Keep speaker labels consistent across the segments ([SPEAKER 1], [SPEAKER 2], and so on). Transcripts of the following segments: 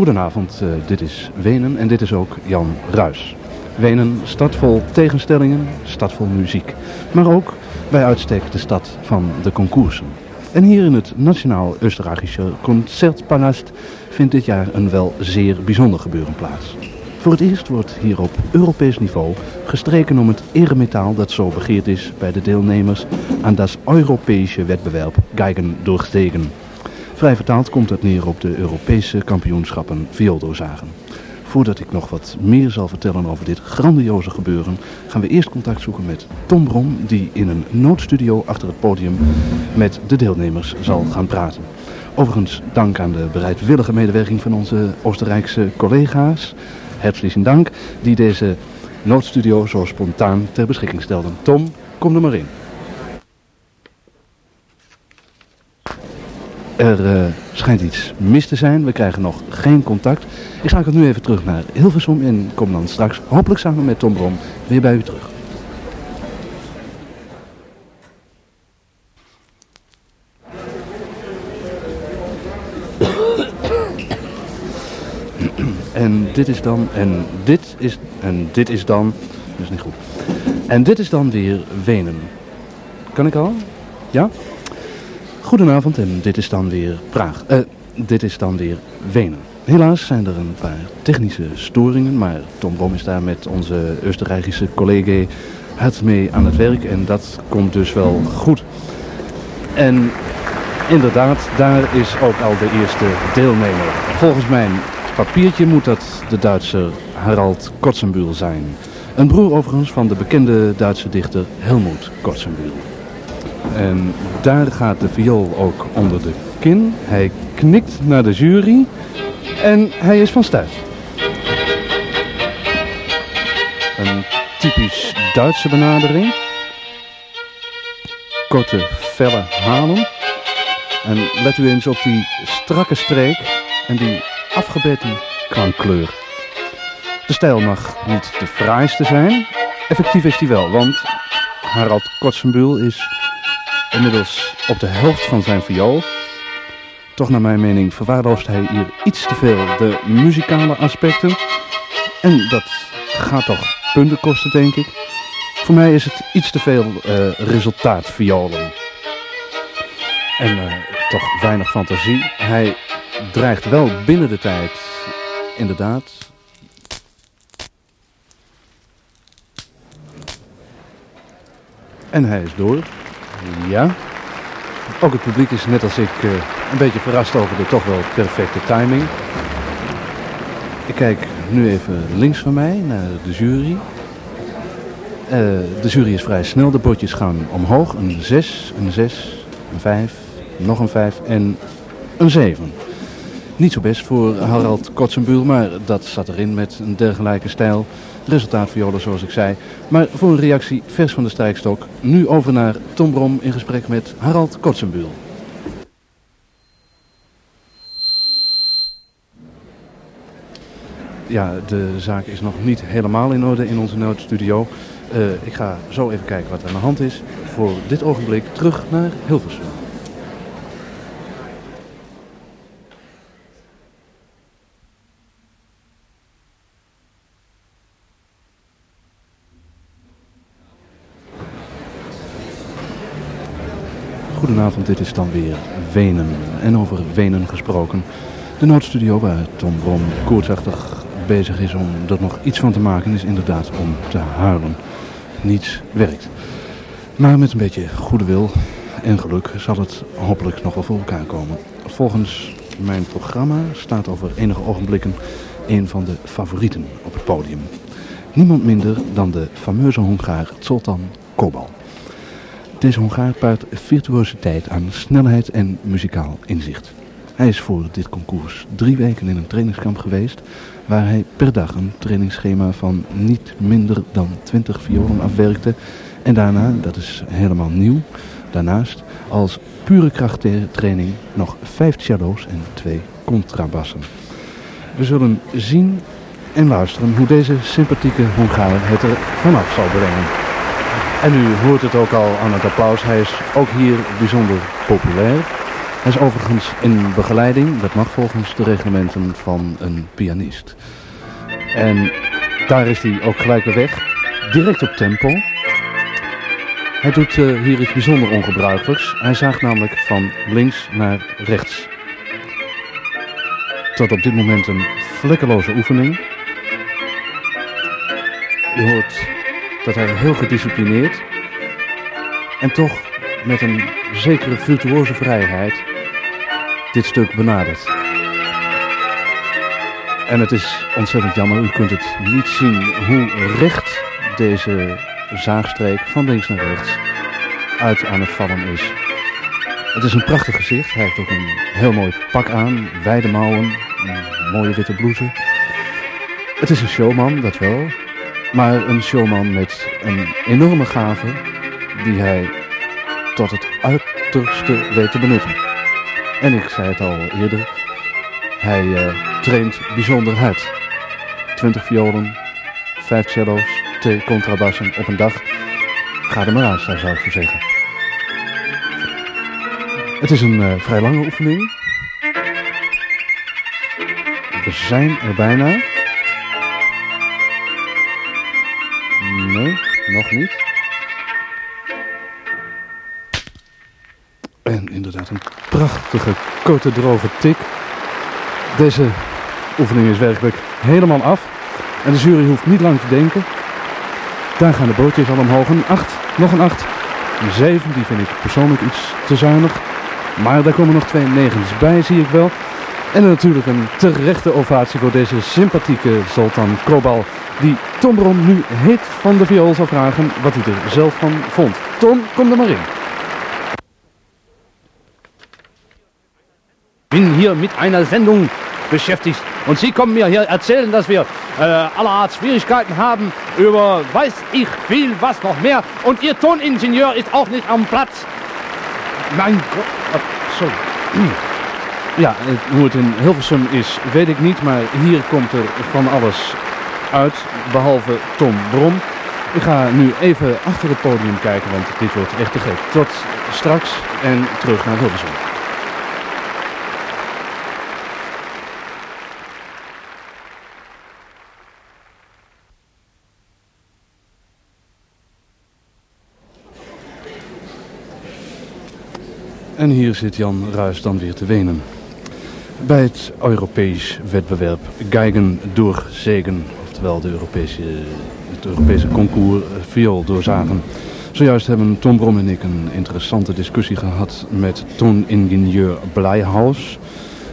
[SPEAKER 1] Goedenavond, uh, dit is Wenen en dit is ook Jan Ruis. Wenen, stad vol tegenstellingen, stad vol muziek. Maar ook bij uitstek de stad van de concoursen. En hier in het Nationaal Oostenrijkische Concertpalast vindt dit jaar een wel zeer bijzonder gebeuren plaats. Voor het eerst wordt hier op Europees niveau gestreken om het eremetaal dat zo begeerd is bij de deelnemers aan dat Europese weddenwerp Geigen Durchstegen. Vrij vertaald komt het neer op de Europese kampioenschappen viooldoorzagen. Voordat ik nog wat meer zal vertellen over dit grandioze gebeuren, gaan we eerst contact zoeken met Tom Brom, die in een noodstudio achter het podium met de deelnemers zal gaan praten. Overigens dank aan de bereidwillige medewerking van onze Oostenrijkse collega's. Herzlichen dank, die deze noodstudio zo spontaan ter beschikking stelden. Tom, kom er maar in. Er uh, schijnt iets mis te zijn. We krijgen nog geen contact. Ik schakel nu even terug naar Hilversum en kom dan straks hopelijk samen met Tom Brom weer bij u terug. En dit is dan, en dit is, en dit is dan, dat is niet goed. En dit is dan weer Wenen. Kan ik al? Ja? Goedenavond en dit is dan weer Praag. Uh, dit is dan weer Wenen. Helaas zijn er een paar technische storingen, maar Tom Brom is daar met onze Oostenrijkse collega hard mee aan het werk en dat komt dus wel goed. En inderdaad, daar is ook al de eerste deelnemer. Volgens mijn papiertje moet dat de Duitser Harald Kotzenbühl zijn. Een broer overigens van de bekende Duitse dichter Helmut Kotzenbühl. En daar gaat de viool ook onder de kin. Hij knikt naar de jury en hij is van stijl. Een typisch Duitse benadering. Korte, felle halen. En let u eens op die strakke streek en die afgebeten klankkleur. De stijl mag niet de fraaiste zijn. Effectief is die wel, want Harald Kotzenbuhl is inmiddels op de helft van zijn viool. Toch naar mijn mening verwaarloost hij hier iets te veel de muzikale aspecten. En dat gaat toch punten kosten, denk ik. Voor mij is het iets te veel uh, resultaat violen. En uh, toch weinig fantasie. Hij dreigt wel binnen de tijd, inderdaad. En hij is door. Ja. Ook het publiek is net als ik uh, een beetje verrast over de toch wel perfecte timing. Ik kijk nu even links van mij naar de jury. Uh, de jury is vrij snel. De bordjes gaan omhoog. Een 6, een 6, een 5, nog een 5 en een 7. Niet zo best voor Harald Kotzenbuhl, maar dat zat erin met een dergelijke stijl. Resultaat violen zoals ik zei. Maar voor een reactie vers van de strijkstok. Nu over naar Tom Brom in gesprek met Harald Kotzenbuhl. Ja, de zaak is nog niet helemaal in orde in onze noodstudio. Uh, ik ga zo even kijken wat er aan de hand is. Voor dit ogenblik terug naar Hilversum. Goedenavond, dit is dan weer Wenen. En over Wenen gesproken. De noodstudio waar Tom Brom koortsachtig bezig is om er nog iets van te maken is inderdaad om te huilen. Niets werkt. Maar met een beetje goede wil en geluk zal het hopelijk nog wel voor elkaar komen. Volgens mijn programma staat over enige ogenblikken een van de favorieten op het podium. Niemand minder dan de fameuze Hongaar Zoltan Kobal. Deze Hongaar paart virtuositeit aan snelheid en muzikaal inzicht. Hij is voor dit concours drie weken in een trainingskamp geweest, waar hij per dag een trainingsschema van niet minder dan 20 violen afwerkte. En daarna, dat is helemaal nieuw, daarnaast als pure krachttraining nog vijf cello's en twee contrabassen. We zullen zien en luisteren hoe deze sympathieke Hongaar het er vanaf zal brengen. En u hoort het ook al aan het applaus. Hij is ook hier bijzonder populair. Hij is overigens in begeleiding, dat mag volgens de reglementen van een pianist. En daar is hij ook gelijk weer weg, direct op tempo. Hij doet uh, hier iets bijzonder ongebruikelijks. Hij zaagt namelijk van links naar rechts. Tot op dit moment een vlekkeloze oefening. Je hoort dat hij heel gedisciplineerd en toch met een zekere virtuoze vrijheid dit stuk benadert. En het is ontzettend jammer, u kunt het niet zien hoe recht deze zaagstreek van links naar rechts uit aan het vallen is. Het is een prachtig gezicht. Hij heeft ook een heel mooi pak aan, wijde mouwen, een mooie witte blouse. Het is een showman, dat wel. Maar een showman met een enorme gave die hij tot het uiterste weet te benutten. En ik zei het al eerder, hij uh, traint bijzonder hard. 20 violen, 5 cello's, 2 contrabassen op een dag. Ga er maar zou ik zeggen. Het is een uh, vrij lange oefening. We zijn er bijna. Nog niet. En inderdaad een prachtige, korte, droge tik. Deze oefening is werkelijk helemaal af. En de jury hoeft niet lang te denken. Daar gaan de bootjes al omhoog. Een 8, nog een 8. Een 7, die vind ik persoonlijk iets te zuinig. Maar daar komen nog twee negens bij, zie ik wel. En natuurlijk een terechte ovatie voor deze sympathieke Sultan Kobal. Die Tom Bron nu heet van de viool zal vragen wat hij er zelf van vond. Tom, kom er maar in.
[SPEAKER 2] bin hier mit einer Sendung beschäftigt. Und Sie kommen mir hier erzählen, dass wir äh, allerart Schwierigkeiten haben über weiß ich viel, was noch mehr. Und Ihr Toningenieur ist auch nicht am Platz. Mein Gott. Oh, sorry.
[SPEAKER 1] Ja, hoe het in Hilversum is, weet ik niet. Maar hier komt er van alles uit, behalve Tom Bron. Ik ga nu even achter het podium kijken, want dit wordt echt te gek. Tot straks en terug naar Hilversum. En hier zit Jan Ruis dan weer te wenen. Bij het Europees weddenwerp Geigen door Zegen, oftewel de Europese, het Europese concours viool doorzagen. Zojuist hebben Tom Brom en ik een interessante discussie gehad met tooningenieur Blijhaus.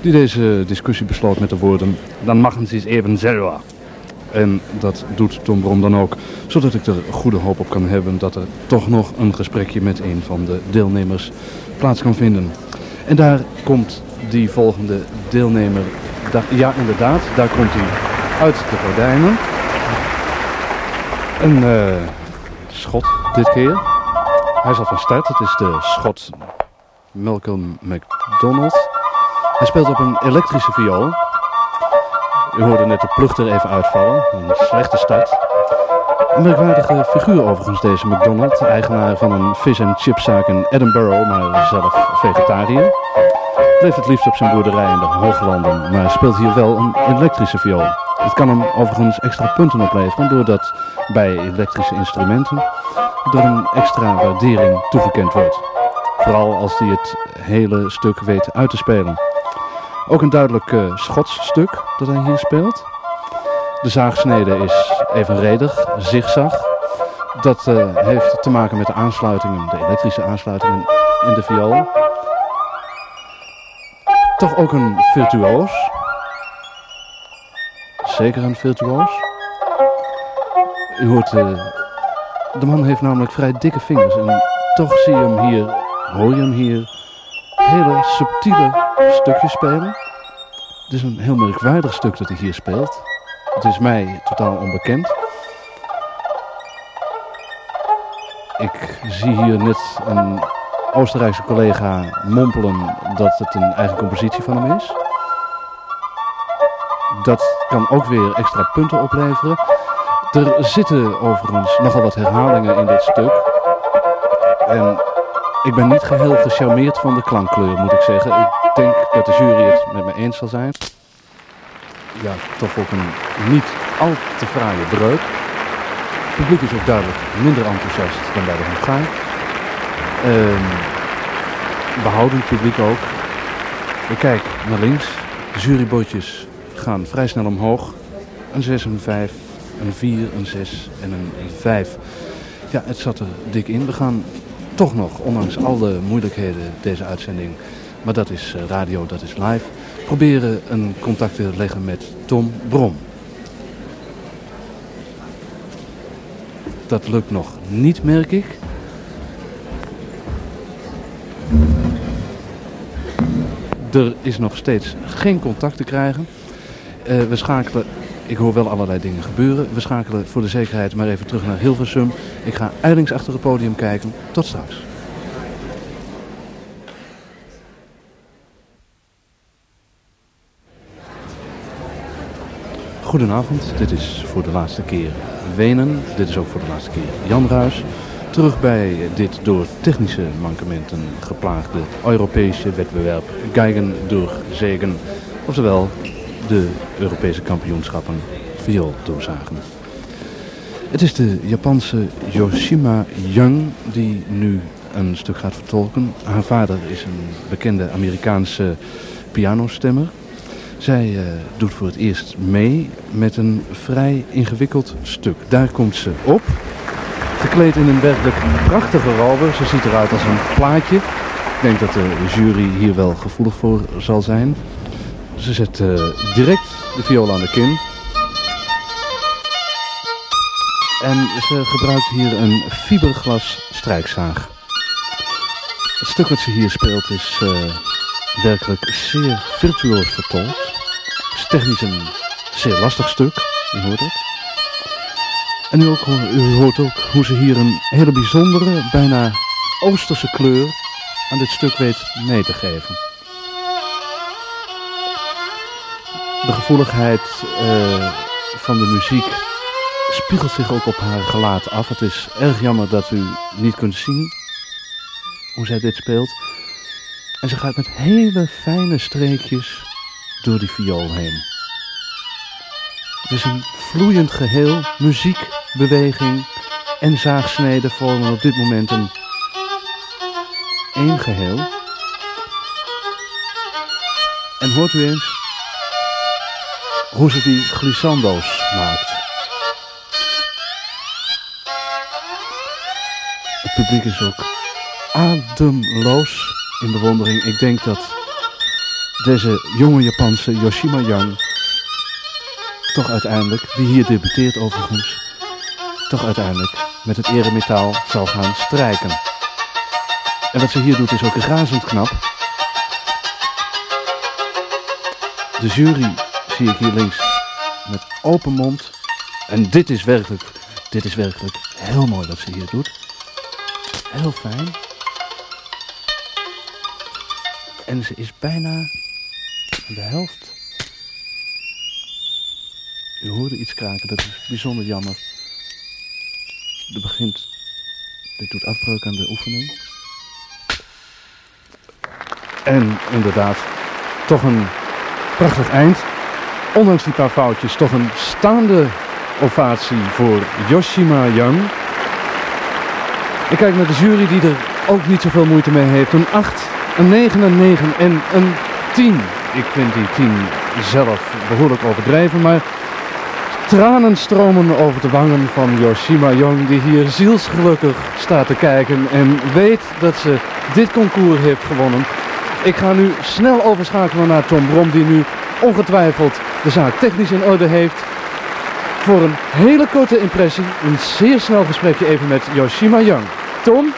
[SPEAKER 1] Die deze discussie besloot met de woorden, dan machen ze het even zelf. En dat doet Tom Brom dan ook, zodat ik er goede hoop op kan hebben dat er toch nog een gesprekje met een van de deelnemers plaats kan vinden. En daar komt die volgende deelnemer. ja, inderdaad, daar komt hij uit de gordijnen. Een uh, schot dit keer. Hij is al van start. Het is de schot Malcolm McDonald. Hij speelt op een elektrische viool. U hoorde net de plug er even uitvallen. Een slechte start. Een merkwaardige figuur overigens deze McDonald, eigenaar van een vis- en chipzaak in Edinburgh, maar zelf vegetariër. Leeft het liefst op zijn boerderij in de Hooglanden, maar speelt hier wel een elektrische viool. Het kan hem overigens extra punten opleveren, doordat bij elektrische instrumenten er een extra waardering toegekend wordt. Vooral als hij het hele stuk weet uit te spelen. Ook een duidelijk uh, Schots stuk dat hij hier speelt. De zaagsnede is evenredig, zigzag. Dat uh, heeft te maken met de aansluitingen, de elektrische aansluitingen in de viool. Toch ook een virtuoos. Zeker een virtuoos. U hoort, uh, de man heeft namelijk vrij dikke vingers. En toch zie je hem hier, hoor je hem hier, hele subtiele stukjes spelen. Het is een heel merkwaardig stuk dat hij hier speelt. Het is mij totaal onbekend. Ik zie hier net een Oostenrijkse collega mompelen dat het een eigen compositie van hem is. Dat kan ook weer extra punten opleveren. Er zitten overigens nogal wat herhalingen in dit stuk. En Ik ben niet geheel gecharmeerd van de klankkleur, moet ik zeggen. Ik denk dat de jury het met me eens zal zijn. Ja, toch ook een niet al te fraaie breuk. Het publiek is ook duidelijk minder enthousiast dan bij de Hongaar. Ehm behoudend publiek ook. Ik kijk naar links. De jurybootjes gaan vrij snel omhoog. Een 6, een 5, een 4, een 6 en een 5. Ja, het zat er dik in. We gaan toch nog, ondanks al de moeilijkheden deze uitzending, maar dat is eh, radio, dat is live, proberen een contact te leggen met Tom Brom. Dat lukt nog niet, merk ik. Er is nog steeds geen contact te krijgen. Uh, we schakelen, ik hoor wel allerlei dingen gebeuren. We schakelen voor de zekerheid maar even terug naar Hilversum. Ik ga eilings achter het podium kijken. Tot straks. Goedenavond, dit is voor de laatste keer Wenen. Dit is ook voor de laatste keer Jan Ruis. Terug bij dit door technische mankementen geplaagde Europese weddenwerp Geigen door Zegen. Oftewel de Europese kampioenschappen viooldoorzagen. Het is de Japanse Yoshima Young die nu een stuk gaat vertolken. Haar vader is een bekende Amerikaanse pianostemmer. Zij uh, doet voor het eerst mee met een vrij ingewikkeld stuk. Daar komt ze op. Gekleed in een werkelijk prachtige robe. Ze ziet eruit als een plaatje. Ik denk dat de jury hier wel gevoelig voor zal zijn. Ze zet uh, direct de viool aan de kin. En ze gebruikt hier een fiberglas strijkzaag. Het stuk wat ze hier speelt is uh, werkelijk zeer virtuoos vertolkt. Het is technisch een zeer lastig stuk, u hoort het. En u, u hoort ook hoe ze hier een hele bijzondere, bijna oosterse kleur aan dit stuk weet mee te geven. De gevoeligheid uh, van de muziek spiegelt zich ook op haar gelaat af. Het is erg jammer dat u niet kunt zien hoe zij dit speelt. En ze gaat met hele fijne streekjes door die viool heen. Het is een vloeiend geheel, muziek, beweging en zaagsnede vormen op dit moment een één geheel. En hoort u eens hoe ze die glissando's maakt. Het publiek is ook ademloos in bewondering. Ik denk dat deze jonge Japanse Yoshima Yang toch uiteindelijk, die hier debuteert overigens, toch uiteindelijk met het eremetaal zal gaan strijken. En wat ze hier doet is ook razend knap. De jury zie ik hier links met open mond. En dit is werkelijk, dit is werkelijk heel mooi wat ze hier doet. Heel fijn. En ze is bijna de helft u hoorde iets kraken, dat is bijzonder jammer. Er begint... Dit doet afbreuk aan de oefening. En inderdaad, toch een prachtig eind. Ondanks die paar foutjes, toch een staande ovatie voor Yoshima Young. Ik kijk naar de jury die er ook niet zoveel moeite mee heeft. Een 8, een 9, een 9 en een 10. Ik vind die 10 zelf behoorlijk overdreven, maar Tranen stromen over de wangen van Yoshima Young, die hier zielsgelukkig staat te kijken en weet dat ze dit concours heeft gewonnen. Ik ga nu snel overschakelen naar Tom Brom, die nu ongetwijfeld de zaak technisch in orde heeft. Voor een hele korte impressie, een zeer snel gesprekje even met Yoshima Young. Tom?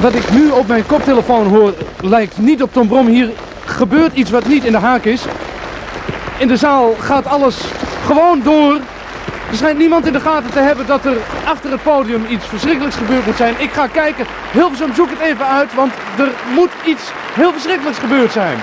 [SPEAKER 1] wat ik nu op mijn koptelefoon hoor lijkt niet op Tom Brom. Hier gebeurt iets wat niet in de haak is. In de zaal gaat alles gewoon door. Er schijnt niemand in de gaten te hebben dat er achter het podium iets verschrikkelijks gebeurd moet zijn. Ik ga kijken. Hilversum, zoek het even uit, want er moet iets heel verschrikkelijks gebeurd zijn.